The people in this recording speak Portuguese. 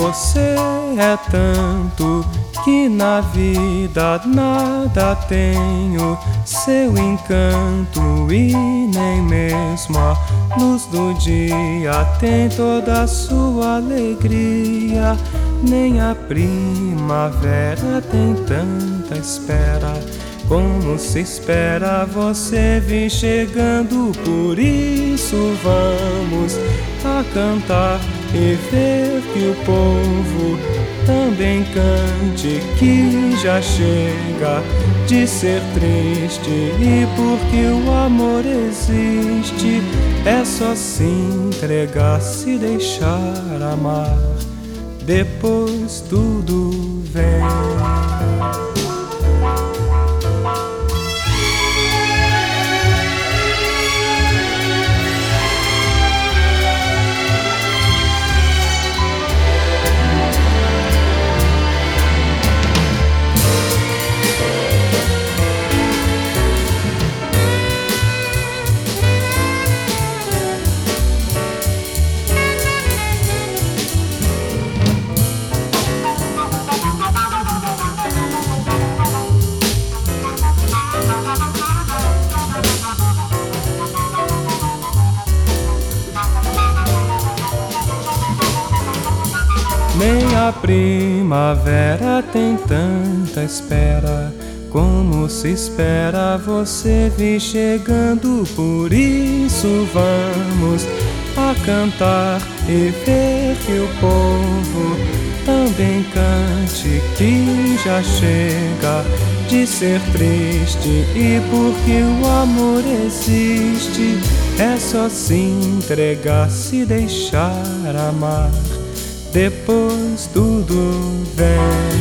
você é tanto que na vida nada tenho. Seu encanto e nem mesmo a luz do dia tem toda a sua alegria, nem a primavera tem tanta espera. Como se espera você vir chegando, por isso vamos a cantar e ver que o povo também cante que já chega de ser triste e porque o amor existe é só se entregar, se deixar amar, depois tudo vem. Nem a primavera tem tanta espera como se espera você vir chegando. Por isso vamos a cantar e ver que o povo também cante que já chega de ser triste e porque o amor existe é só se entregar, se deixar amar depois tudo vem.